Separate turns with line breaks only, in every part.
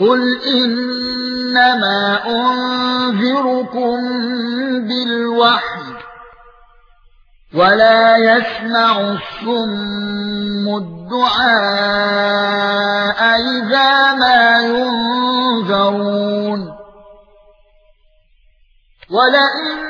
قُلْ إِنَّمَا أُنذِرُكُم بِالْوَحْيِ وَلَا يَسْمَعُ الصُّمُّ الدُّعَاءَ إِذَا مَا يُنذَرُونَ وَلَئِن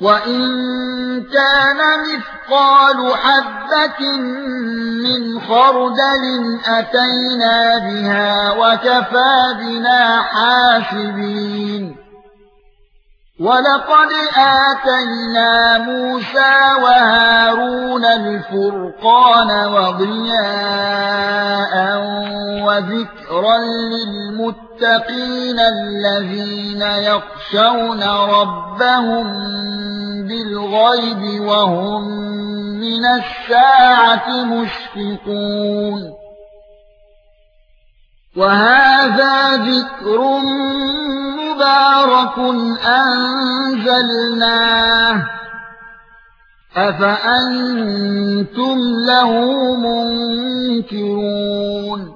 وَإِن كَانَ مِثْقَالُ حَبَّةٍ مِّنْ خَرْدَلٍ أَتَيْنَا بِهَا وَكَفَى بِنَا حَاسِبِينَ وَلَقَدْ آتَيْنَا مُوسَى وَهَارُونَ الْفُرْقَانَ وَضِيَاءً وَذِكْرًا لِّلْمُتَّقِينَ الَّذِينَ يَخْشَوْنَ رَبَّهُم بِالْغَيْبِ وَهُم مِّنَ السَّاعَةِ مُشْفِقُونَ. وَهَذَا ذِكْرٌ مُبَارَكٌ أَنزَلْنَاهُ. أَفَأَنتُمْ لَهُ مُنكِرُونَ.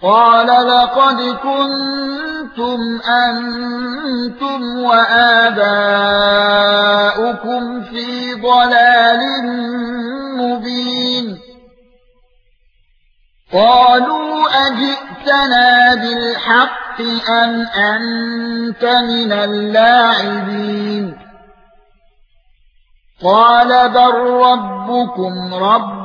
قَالَ لَقَدْ كُنتُمْ أَنْتُمْ وَآبَاؤُكُمْ فِي ضَلَالٍ مُبِينٍ. قَالُوا أَجِئْتَنَا بِالْحَقِّ أَمْ أَنْتَ مِنَ اللاعبين؟ قَالَ بَل رَّبُّكُمْ رَبُّ